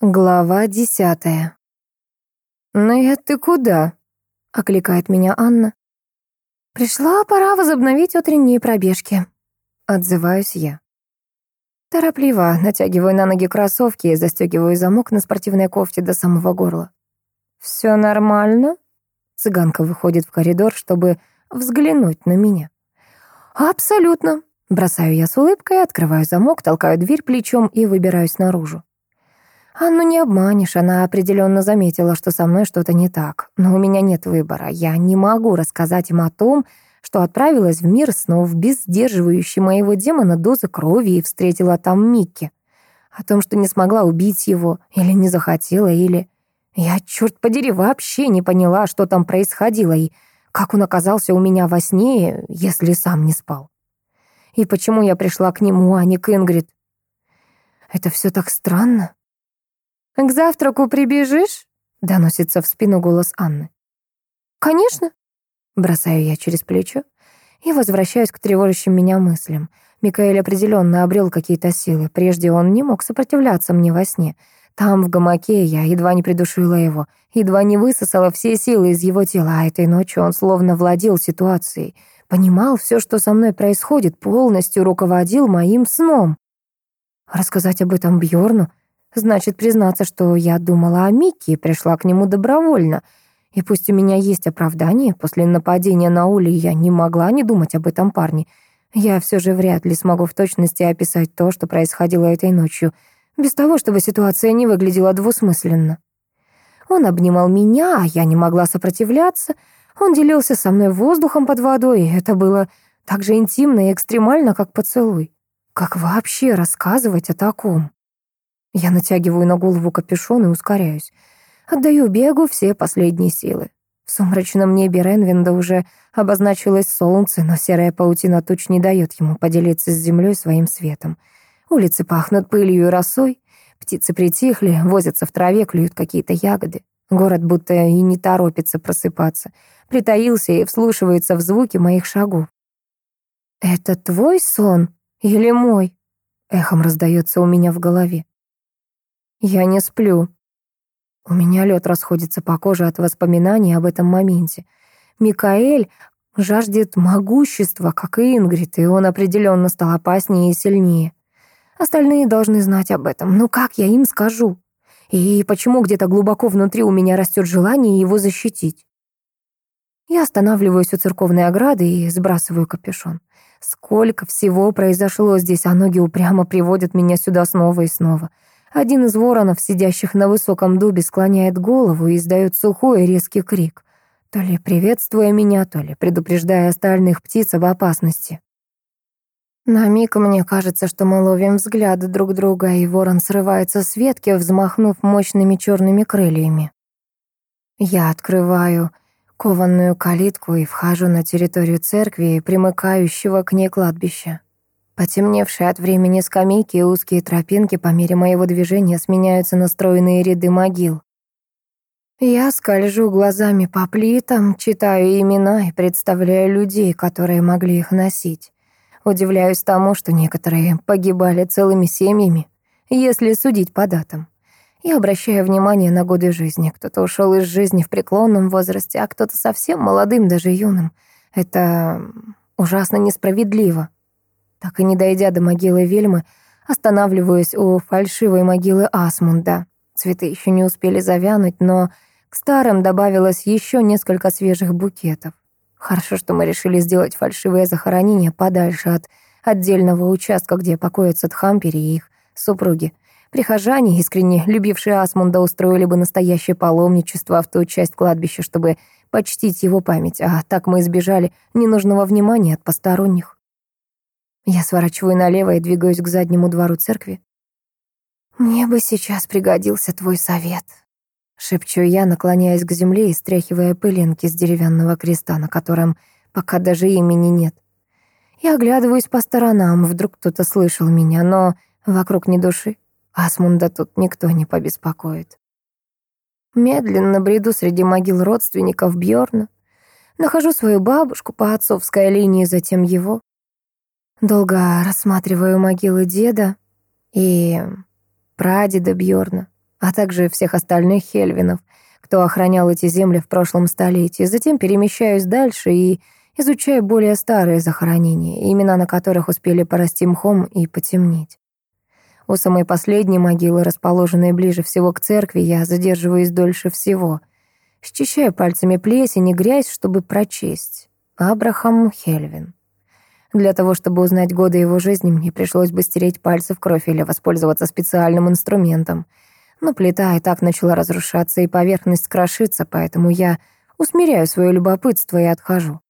Глава десятая. «Нет, ты куда?» — окликает меня Анна. «Пришла пора возобновить утренние пробежки», — отзываюсь я. Торопливо натягиваю на ноги кроссовки и застегиваю замок на спортивной кофте до самого горла. «Все нормально?» Цыганка выходит в коридор, чтобы взглянуть на меня. «Абсолютно». Бросаю я с улыбкой, открываю замок, толкаю дверь плечом и выбираюсь наружу. Анну не обманешь, она определенно заметила, что со мной что-то не так. Но у меня нет выбора. Я не могу рассказать им о том, что отправилась в мир снов без сдерживающей моего демона дозы крови и встретила там Микки. О том, что не смогла убить его, или не захотела, или... Я, черт подери, вообще не поняла, что там происходило, и как он оказался у меня во сне, если сам не спал. И почему я пришла к нему, а не к Ингрид. Это все так странно. «К завтраку прибежишь?» — доносится в спину голос Анны. «Конечно», — бросаю я через плечо и возвращаюсь к тревожащим меня мыслям. Микаэль определенно обрел какие-то силы. Прежде он не мог сопротивляться мне во сне. Там, в гамаке, я едва не придушила его, едва не высосала все силы из его тела, а этой ночью он словно владел ситуацией, понимал все, что со мной происходит, полностью руководил моим сном. Рассказать об этом Бьорну Значит, признаться, что я думала о Микке и пришла к нему добровольно. И пусть у меня есть оправдание, после нападения на Ули я не могла не думать об этом парне. Я все же вряд ли смогу в точности описать то, что происходило этой ночью, без того, чтобы ситуация не выглядела двусмысленно. Он обнимал меня, а я не могла сопротивляться. Он делился со мной воздухом под водой, и это было так же интимно и экстремально, как поцелуй. Как вообще рассказывать о таком? Я натягиваю на голову капюшон и ускоряюсь. Отдаю бегу все последние силы. В сумрачном небе Ренвинда уже обозначилось солнце, но серая паутина туч не дает ему поделиться с землей своим светом. Улицы пахнут пылью и росой, птицы притихли, возятся в траве, клюют какие-то ягоды. Город будто и не торопится просыпаться, притаился и вслушивается в звуки моих шагов. «Это твой сон или мой?» Эхом раздается у меня в голове. Я не сплю. У меня лед расходится по коже от воспоминаний об этом моменте. Микаэль жаждет могущества, как и Ингрид, и он определенно стал опаснее и сильнее. Остальные должны знать об этом. Но как я им скажу? И почему где-то глубоко внутри у меня растет желание его защитить? Я останавливаюсь у церковной ограды и сбрасываю капюшон. Сколько всего произошло здесь, а ноги упрямо приводят меня сюда снова и снова. Один из воронов, сидящих на высоком дубе, склоняет голову и издает сухой резкий крик, то ли приветствуя меня, то ли предупреждая остальных птиц об опасности. На миг мне кажется, что мы ловим взгляды друг друга, и ворон срывается с ветки, взмахнув мощными черными крыльями. Я открываю кованную калитку и вхожу на территорию церкви примыкающего к ней кладбища. Потемневшие от времени скамейки и узкие тропинки по мере моего движения сменяются на стройные ряды могил. Я скольжу глазами по плитам, читаю имена и представляю людей, которые могли их носить. Удивляюсь тому, что некоторые погибали целыми семьями, если судить по датам. Я обращаю внимание на годы жизни. Кто-то ушел из жизни в преклонном возрасте, а кто-то совсем молодым, даже юным. Это ужасно несправедливо. Так и не дойдя до могилы Вельмы, останавливаюсь у фальшивой могилы Асмунда. Цветы еще не успели завянуть, но к старым добавилось еще несколько свежих букетов. Хорошо, что мы решили сделать фальшивое захоронение подальше от отдельного участка, где покоятся Тхампери и их супруги. Прихожане, искренне любившие Асмунда, устроили бы настоящее паломничество в ту часть кладбища, чтобы почтить его память, а так мы избежали ненужного внимания от посторонних. Я сворачиваю налево и двигаюсь к заднему двору церкви. «Мне бы сейчас пригодился твой совет», — шепчу я, наклоняясь к земле и стряхивая пылинки с деревянного креста, на котором пока даже имени нет. Я оглядываюсь по сторонам, вдруг кто-то слышал меня, но вокруг ни души. Асмунда тут никто не побеспокоит. Медленно бреду среди могил родственников Бьорна. Нахожу свою бабушку по отцовской линии, затем его. Долго рассматриваю могилы деда и прадеда Бьорна. а также всех остальных хельвинов, кто охранял эти земли в прошлом столетии. Затем перемещаюсь дальше и изучаю более старые захоронения, имена на которых успели порасти мхом и потемнеть. У самой последней могилы, расположенной ближе всего к церкви, я задерживаюсь дольше всего. Счищаю пальцами плесень и грязь, чтобы прочесть. Абрахам Хельвин. Для того, чтобы узнать годы его жизни, мне пришлось бы стереть пальцы в кровь или воспользоваться специальным инструментом. Но плита и так начала разрушаться, и поверхность крошиться, поэтому я усмиряю свое любопытство и отхожу.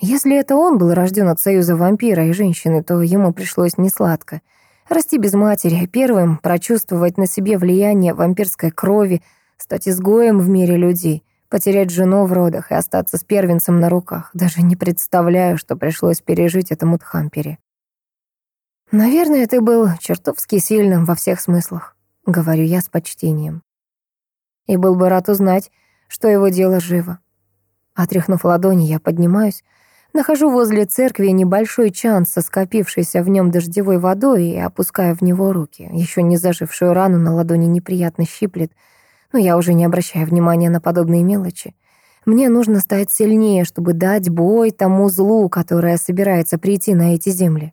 Если это он был рожден от союза вампира и женщины, то ему пришлось несладко — Расти без матери, первым прочувствовать на себе влияние вампирской крови, стать изгоем в мире людей, потерять жену в родах и остаться с первенцем на руках. Даже не представляю, что пришлось пережить этому Тхампере. «Наверное, ты был чертовски сильным во всех смыслах», — говорю я с почтением. И был бы рад узнать, что его дело живо. Отряхнув ладони, я поднимаюсь, Нахожу возле церкви небольшой чан со скопившейся в нем дождевой водой и опускаю в него руки. Еще не зажившую рану на ладони неприятно щиплет, но я уже не обращаю внимания на подобные мелочи. Мне нужно стать сильнее, чтобы дать бой тому злу, которое собирается прийти на эти земли.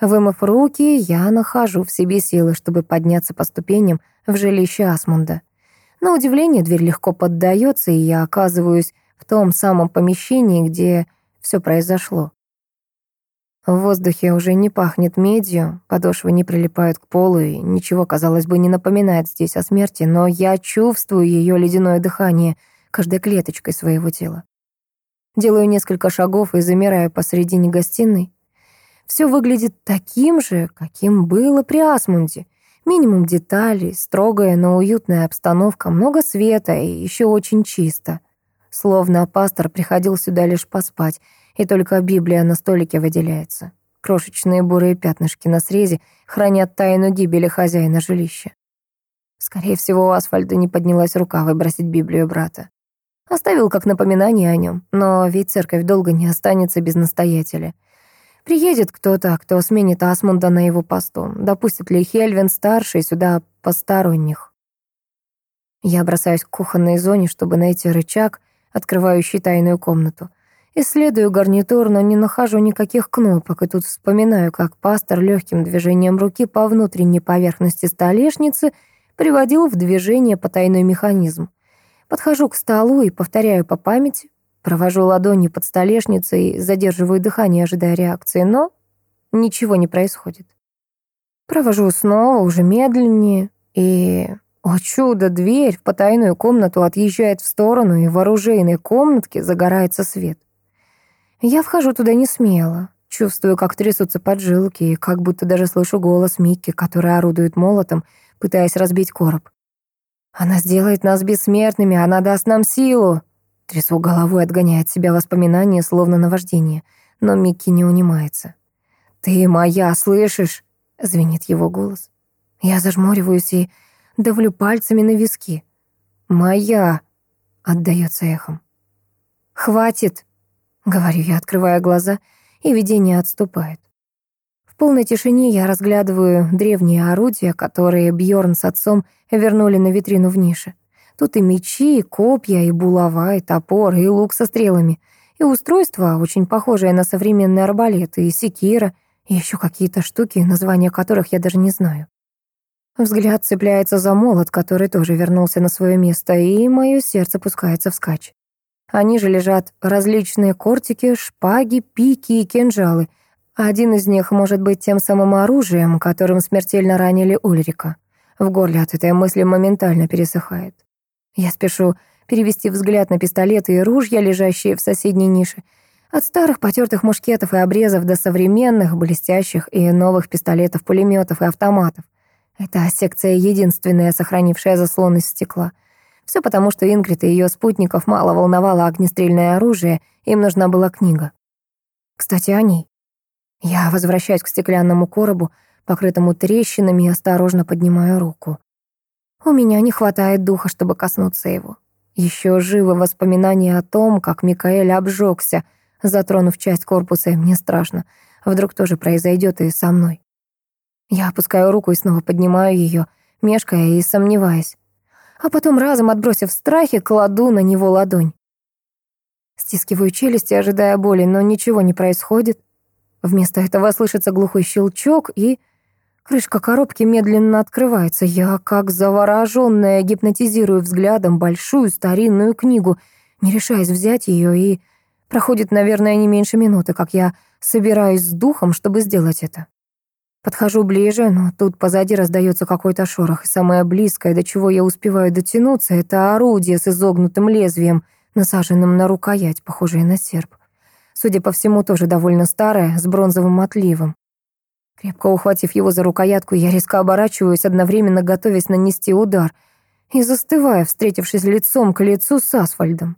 Вымыв руки, я нахожу в себе силы, чтобы подняться по ступеням в жилище Асмунда. На удивление дверь легко поддается, и я оказываюсь в том самом помещении, где все произошло. В воздухе уже не пахнет медью, подошвы не прилипают к полу, и ничего, казалось бы, не напоминает здесь о смерти, но я чувствую ее ледяное дыхание каждой клеточкой своего тела. Делаю несколько шагов и замираю посредине гостиной. Все выглядит таким же, каким было при Асмунде. Минимум деталей, строгая, но уютная обстановка, много света и еще очень чисто — Словно пастор приходил сюда лишь поспать, и только Библия на столике выделяется. Крошечные бурые пятнышки на срезе хранят тайну гибели хозяина жилища. Скорее всего, у Асфальда не поднялась рука выбросить Библию брата. Оставил как напоминание о нем, но ведь церковь долго не останется без настоятеля. Приедет кто-то, кто сменит Асмунда на его посту. Допустит ли Хельвин-старший сюда посторонних? Я бросаюсь к кухонной зоне, чтобы найти рычаг — открывающий тайную комнату. Исследую гарнитур, но не нахожу никаких кнопок, и тут вспоминаю, как пастор легким движением руки по внутренней поверхности столешницы приводил в движение потайной механизм. Подхожу к столу и повторяю по памяти, провожу ладони под столешницей, задерживаю дыхание, ожидая реакции, но ничего не происходит. Провожу снова, уже медленнее, и о чудо, дверь в потайную комнату отъезжает в сторону, и в оружейной комнатке загорается свет. Я вхожу туда не смело, чувствую, как трясутся поджилки, и как будто даже слышу голос Микки, который орудует молотом, пытаясь разбить короб. «Она сделает нас бессмертными, она даст нам силу!» Трясу головой, отгоняя от себя воспоминания, словно наваждение, но Микки не унимается. «Ты моя, слышишь?» — звенит его голос. Я зажмуриваюсь и давлю пальцами на виски. «Моя!» — отдаётся эхом. «Хватит!» — говорю я, открывая глаза, и видение отступает. В полной тишине я разглядываю древние орудия, которые Бьорн с отцом вернули на витрину в нише. Тут и мечи, и копья, и булава, и топор, и лук со стрелами, и устройства, очень похожие на современные арбалеты, и секира, и еще какие-то штуки, названия которых я даже не знаю. Взгляд цепляется за молот, который тоже вернулся на свое место, и мое сердце пускается вскачь. Они же лежат различные кортики, шпаги, пики и кинжалы. Один из них может быть тем самым оружием, которым смертельно ранили Ульрика. В горле от этой мысли моментально пересыхает. Я спешу перевести взгляд на пистолеты и ружья, лежащие в соседней нише. От старых потертых мушкетов и обрезов до современных, блестящих и новых пистолетов, пулеметов и автоматов. Эта секция единственная, сохранившая заслон из стекла. Все потому, что Ингрид и ее спутников мало волновало огнестрельное оружие, им нужна была книга. Кстати, о ней. Я возвращаюсь к стеклянному коробу, покрытому трещинами, и осторожно поднимаю руку. У меня не хватает духа, чтобы коснуться его. Еще живы воспоминания о том, как Микаэль обжегся, затронув часть корпуса, и мне страшно. Вдруг тоже произойдет и со мной. Я опускаю руку и снова поднимаю ее, мешкая и сомневаясь. А потом, разом отбросив страхи, кладу на него ладонь. Стискиваю челюсти, ожидая боли, но ничего не происходит. Вместо этого слышится глухой щелчок, и крышка коробки медленно открывается. Я, как заворожённая, гипнотизирую взглядом большую старинную книгу, не решаясь взять ее, и проходит, наверное, не меньше минуты, как я собираюсь с духом, чтобы сделать это. Подхожу ближе, но тут позади раздается какой-то шорох, и самое близкое, до чего я успеваю дотянуться, это орудие с изогнутым лезвием, насаженным на рукоять, похожее на серп. Судя по всему, тоже довольно старое, с бронзовым отливом. Крепко ухватив его за рукоятку, я резко оборачиваюсь, одновременно готовясь нанести удар, и застываю, встретившись лицом к лицу с Асфальдом.